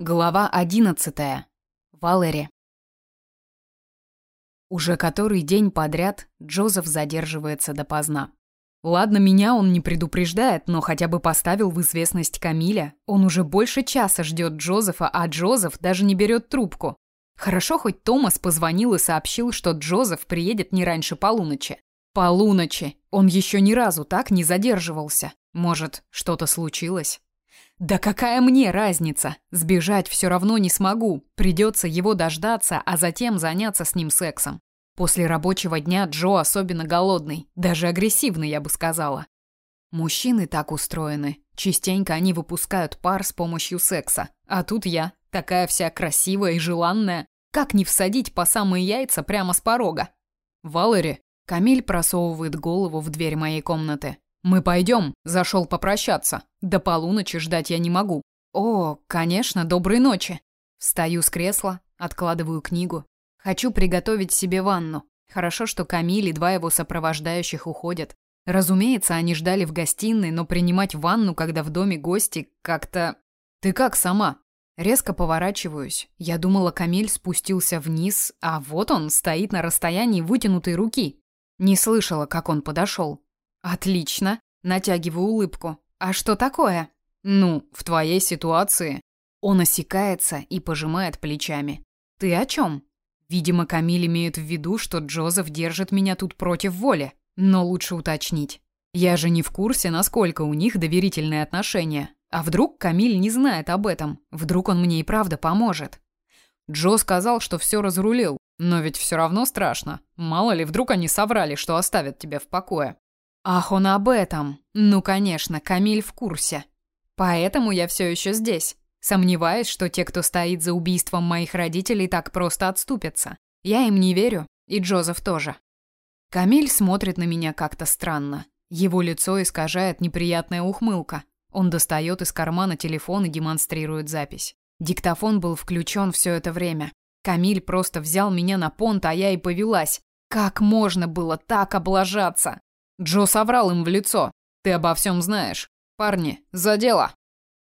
Глава одиннадцатая. Валери. Уже который день подряд Джозеф задерживается допоздна. Ладно, меня он не предупреждает, но хотя бы поставил в известность Камиля. Он уже больше часа ждет Джозефа, а Джозеф даже не берет трубку. Хорошо, хоть Томас позвонил и сообщил, что Джозеф приедет не раньше полуночи. Полуночи. Он еще ни разу так не задерживался. Может, что-то случилось? Да какая мне разница? Сбежать все равно не смогу. Придется его дождаться, а затем заняться с ним сексом. После рабочего дня Джо особенно голодный, даже агрессивный, я бы сказала. Мужчины так устроены. Частенько они выпускают пар с помощью секса. А тут я, такая вся красивая и желанная. Как не всадить по самые яйца прямо с порога? Валери, Камиль просовывает голову в дверь моей комнаты. Мы пойдем, зашел попрощаться. До полуночи ждать я не могу. О, конечно, доброй ночи. Встаю с кресла, откладываю книгу. Хочу приготовить себе ванну. Хорошо, что Камиль и два его сопровождающих уходят. Разумеется, они ждали в гостиной, но принимать ванну, когда в доме гости, как-то... Ты как сама? Резко поворачиваюсь. Я думала, Камиль спустился вниз, а вот он стоит на расстоянии вытянутой руки. Не слышала, как он подошел. Отлично, натягиваю улыбку. А что такое? Ну, в твоей ситуации. Он осекается и пожимает плечами. Ты о чем? Видимо, Камиль имеет в виду, что Джозеф держит меня тут против воли. Но лучше уточнить. Я же не в курсе, насколько у них доверительные отношения. А вдруг Камиль не знает об этом? Вдруг он мне и правда поможет? Джо сказал, что все разрулил, но ведь все равно страшно. Мало ли, вдруг они соврали, что оставят тебя в покое. Ах, он об этом. Ну, конечно, Камиль в курсе. Поэтому я все еще здесь. Сомневаюсь, что те, кто стоит за убийством моих родителей, так просто отступятся. Я им не верю, и Джозеф тоже. Камиль смотрит на меня как-то странно. Его лицо искажает неприятная ухмылка. Он достает из кармана телефон и демонстрирует запись. Диктофон был включен все это время. Камиль просто взял меня на понт, а я и повелась. Как можно было так облажаться? Джо соврал им в лицо. Ты обо всем знаешь. Парни, за дело.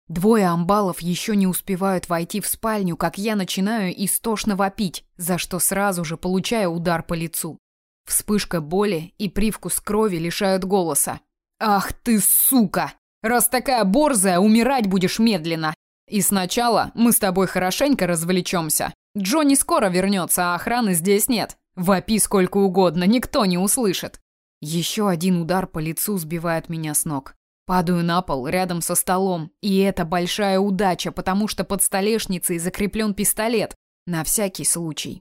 Двое амбалов еще не успевают войти в спальню, как я начинаю истошно вопить, за что сразу же получаю удар по лицу. Вспышка боли и привкус крови лишают голоса. Ах ты сука! Раз такая борзая, умирать будешь медленно. И сначала мы с тобой хорошенько развлечемся. Джо не скоро вернется, а охраны здесь нет. Вопи сколько угодно, никто не услышит. Еще один удар по лицу сбивает меня с ног. Падаю на пол рядом со столом, и это большая удача, потому что под столешницей закреплен пистолет, на всякий случай.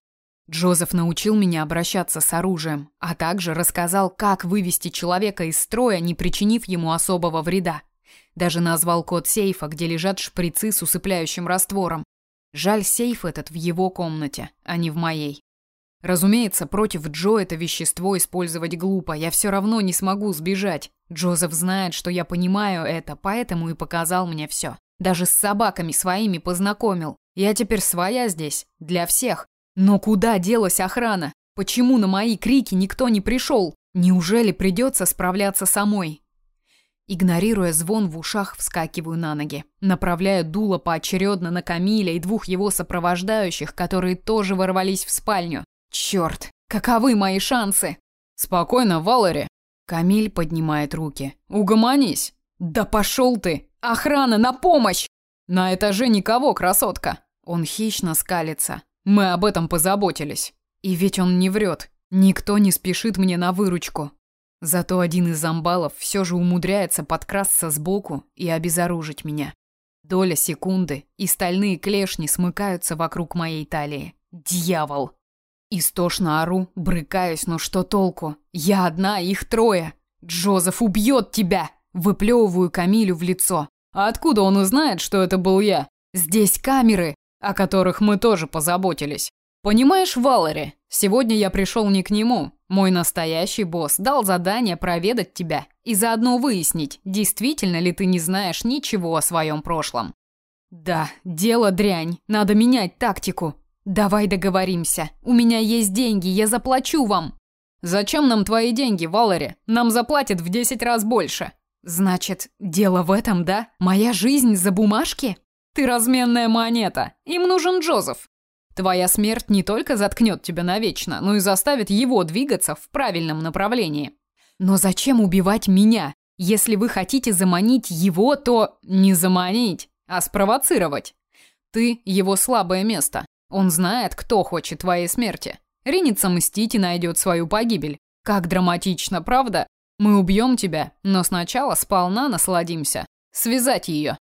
Джозеф научил меня обращаться с оружием, а также рассказал, как вывести человека из строя, не причинив ему особого вреда. Даже назвал код сейфа, где лежат шприцы с усыпляющим раствором. Жаль, сейф этот в его комнате, а не в моей. Разумеется, против Джо это вещество использовать глупо. Я все равно не смогу сбежать. Джозеф знает, что я понимаю это, поэтому и показал мне все. Даже с собаками своими познакомил. Я теперь своя здесь, для всех. Но куда делась охрана? Почему на мои крики никто не пришел? Неужели придется справляться самой? Игнорируя звон в ушах, вскакиваю на ноги. Направляю дуло поочередно на Камиля и двух его сопровождающих, которые тоже ворвались в спальню. Черт, каковы мои шансы? Спокойно, Валери. Камиль поднимает руки. Угомонись. Да пошел ты! Охрана, на помощь! На этаже никого, красотка. Он хищно скалится. Мы об этом позаботились. И ведь он не врет. Никто не спешит мне на выручку. Зато один из амбалов все же умудряется подкрасться сбоку и обезоружить меня. Доля секунды, и стальные клешни смыкаются вокруг моей талии. Дьявол! Истошно ору, брыкаюсь, но что толку? Я одна, их трое. Джозеф убьет тебя! Выплевываю Камилю в лицо. А откуда он узнает, что это был я? Здесь камеры, о которых мы тоже позаботились. Понимаешь, Валери, сегодня я пришел не к нему. Мой настоящий босс дал задание проведать тебя и заодно выяснить, действительно ли ты не знаешь ничего о своем прошлом. Да, дело дрянь, надо менять тактику. Давай договоримся. У меня есть деньги, я заплачу вам. Зачем нам твои деньги, Валери? Нам заплатят в 10 раз больше. Значит, дело в этом, да? Моя жизнь за бумажки? Ты разменная монета. Им нужен Джозеф. Твоя смерть не только заткнет тебя навечно, но и заставит его двигаться в правильном направлении. Но зачем убивать меня? Если вы хотите заманить его, то не заманить, а спровоцировать. Ты его слабое место. Он знает, кто хочет твоей смерти. Ринется мстить и найдет свою погибель. Как драматично, правда? Мы убьем тебя, но сначала сполна насладимся. Связать ее.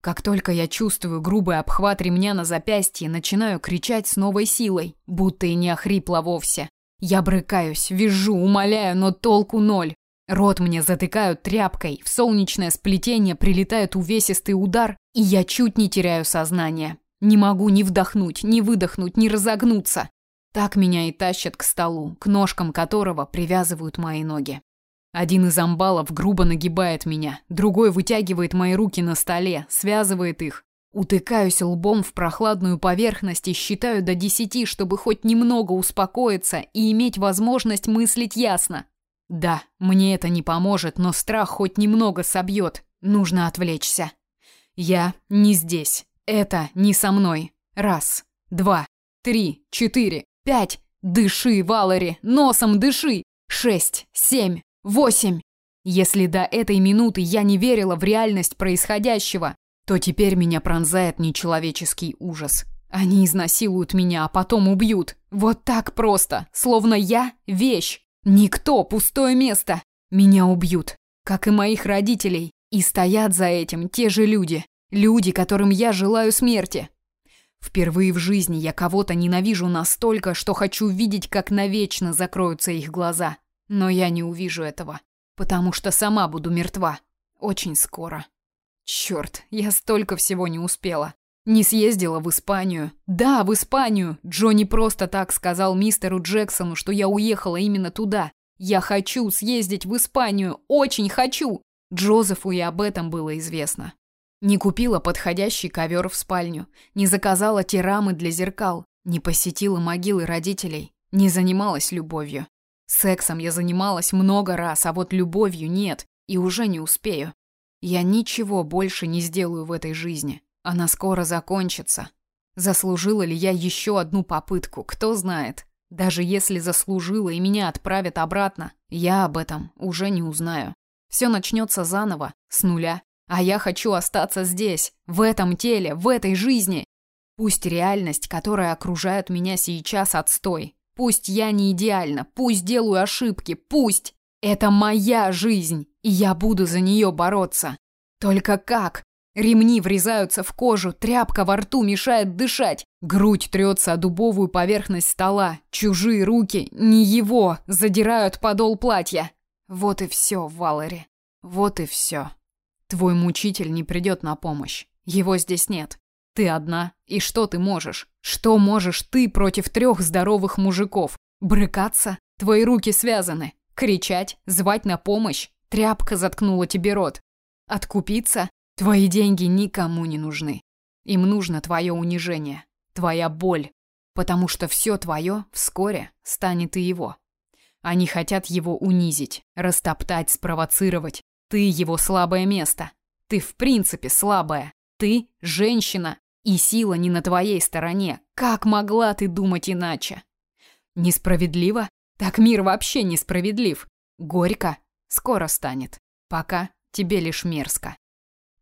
Как только я чувствую грубый обхват ремня на запястье, начинаю кричать с новой силой, будто и не охрипла вовсе. Я брыкаюсь, вижу, умоляю, но толку ноль. Рот мне затыкают тряпкой, в солнечное сплетение прилетает увесистый удар, и я чуть не теряю сознание. Не могу ни вдохнуть, ни выдохнуть, ни разогнуться. Так меня и тащат к столу, к ножкам которого привязывают мои ноги. Один из амбалов грубо нагибает меня, другой вытягивает мои руки на столе, связывает их. Утыкаюсь лбом в прохладную поверхность и считаю до десяти, чтобы хоть немного успокоиться и иметь возможность мыслить ясно. Да, мне это не поможет, но страх хоть немного собьет. Нужно отвлечься. Я не здесь. Это не со мной. Раз, два, три, четыре, пять. Дыши, Валери, носом дыши. Шесть, семь, восемь. Если до этой минуты я не верила в реальность происходящего, то теперь меня пронзает нечеловеческий ужас. Они изнасилуют меня, а потом убьют. Вот так просто, словно я вещь. Никто, пустое место. Меня убьют, как и моих родителей. И стоят за этим те же люди. Люди, которым я желаю смерти. Впервые в жизни я кого-то ненавижу настолько, что хочу видеть, как навечно закроются их глаза. Но я не увижу этого, потому что сама буду мертва. Очень скоро. Черт, я столько всего не успела. Не съездила в Испанию. Да, в Испанию. Джонни просто так сказал мистеру Джексону, что я уехала именно туда. Я хочу съездить в Испанию. Очень хочу. Джозефу и об этом было известно. Не купила подходящий ковер в спальню, не заказала те рамы для зеркал, не посетила могилы родителей, не занималась любовью. Сексом я занималась много раз, а вот любовью нет, и уже не успею. Я ничего больше не сделаю в этой жизни. Она скоро закончится. Заслужила ли я еще одну попытку, кто знает. Даже если заслужила и меня отправят обратно, я об этом уже не узнаю. Все начнется заново, с нуля. А я хочу остаться здесь, в этом теле, в этой жизни. Пусть реальность, которая окружает меня сейчас, отстой. Пусть я не идеальна, пусть делаю ошибки, пусть. Это моя жизнь, и я буду за нее бороться. Только как? Ремни врезаются в кожу, тряпка во рту мешает дышать. Грудь трется о дубовую поверхность стола. Чужие руки, не его, задирают подол платья. Вот и все, Валери. Вот и все. Твой мучитель не придет на помощь. Его здесь нет. Ты одна, и что ты можешь? Что можешь ты против трех здоровых мужиков? Брыкаться? Твои руки связаны. Кричать? Звать на помощь? Тряпка заткнула тебе рот. Откупиться? Твои деньги никому не нужны. Им нужно твое унижение, твоя боль, потому что все твое вскоре станет и его. Они хотят его унизить, растоптать, спровоцировать, ты его слабое место. Ты в принципе слабая. Ты женщина, и сила не на твоей стороне. Как могла ты думать иначе? Несправедливо? Так мир вообще несправедлив. Горько? Скоро станет. Пока тебе лишь мерзко.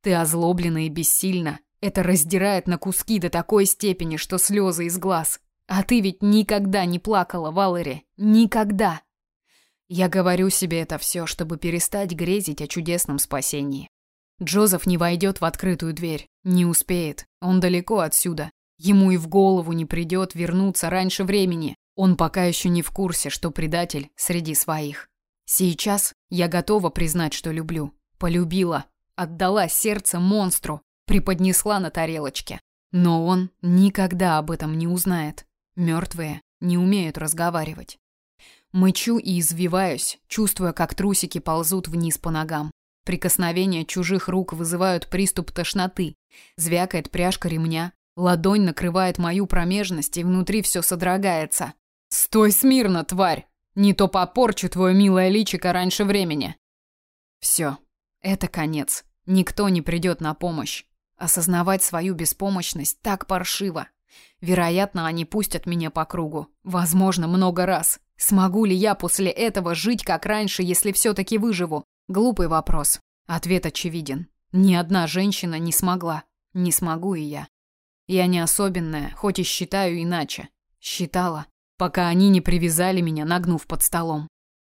Ты озлоблена и бессильна. Это раздирает на куски до такой степени, что слезы из глаз. А ты ведь никогда не плакала, Валери. Никогда. Я говорю себе это все, чтобы перестать грезить о чудесном спасении. Джозеф не войдет в открытую дверь, не успеет. Он далеко отсюда. Ему и в голову не придет вернуться раньше времени. Он пока еще не в курсе, что предатель среди своих. Сейчас я готова признать, что люблю. Полюбила, отдала сердце монстру, преподнесла на тарелочке. Но он никогда об этом не узнает. Мертвые не умеют разговаривать. Мычу и извиваюсь, чувствуя, как трусики ползут вниз по ногам. Прикосновения чужих рук вызывают приступ тошноты. Звякает пряжка ремня, ладонь накрывает мою промежность, и внутри все содрогается. «Стой смирно, тварь! Не то попорчу твое милое личико раньше времени!» Все, это конец. Никто не придет на помощь. Осознавать свою беспомощность так паршиво. Вероятно, они пустят меня по кругу. Возможно, много раз. Смогу ли я после этого жить как раньше, если все-таки выживу? Глупый вопрос. Ответ очевиден. Ни одна женщина не смогла. Не смогу и я. Я не особенная, хоть и считаю иначе. Считала, пока они не привязали меня, нагнув под столом.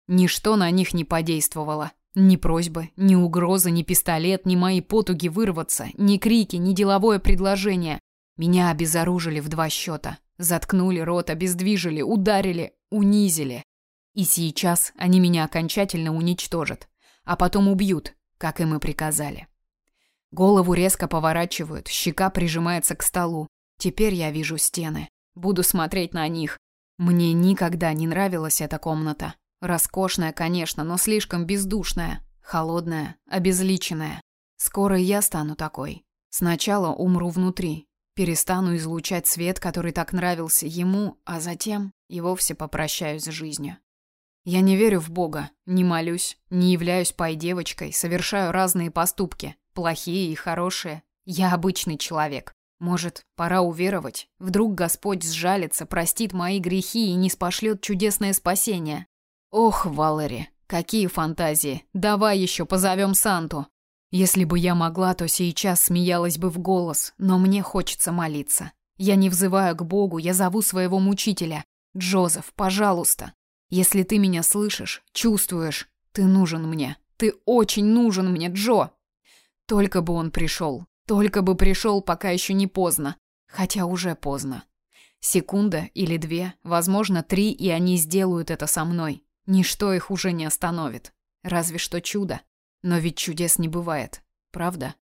Ничто на них не подействовало. Ни просьбы, ни угрозы, ни пистолет, ни мои потуги вырваться, ни крики, ни деловое предложение. Меня обезоружили в два счета. Заткнули рот, обездвижили, ударили, унизили. И сейчас они меня окончательно уничтожат. А потом убьют, как им и приказали. Голову резко поворачивают, щека прижимается к столу. Теперь я вижу стены. Буду смотреть на них. Мне никогда не нравилась эта комната. Роскошная, конечно, но слишком бездушная, холодная, обезличенная. Скоро я стану такой. Сначала умру внутри, перестану излучать свет, который так нравился ему, а затем и вовсе попрощаюсь с жизнью. Я не верю в Бога, не молюсь, не являюсь пай-девочкой, совершаю разные поступки, плохие и хорошие. Я обычный человек. Может, пора уверовать? Вдруг Господь сжалится, простит мои грехи и не спошлет чудесное спасение. Ох, Валери, какие фантазии. Давай еще позовем Санту. Если бы я могла, то сейчас смеялась бы в голос, но мне хочется молиться. Я не взываю к Богу, я зову своего мучителя. Джозеф, пожалуйста. Если ты меня слышишь, чувствуешь, ты нужен мне. Ты очень нужен мне, Джо. Только бы он пришел. Только бы пришел, пока еще не поздно. Хотя уже поздно. Секунда или две, возможно, три, и они сделают это со мной. Ничто их уже не остановит. Разве что чудо. Но ведь чудес не бывает. Правда?